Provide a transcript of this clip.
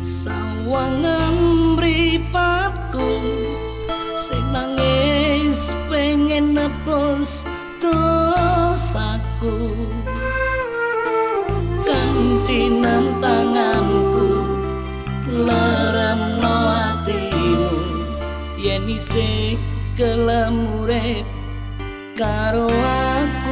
sawangan mripatku sing nangis pengen nebus dosaku. Kanthi nantanganku lerano atimu. Yen isih kelam urip karo aku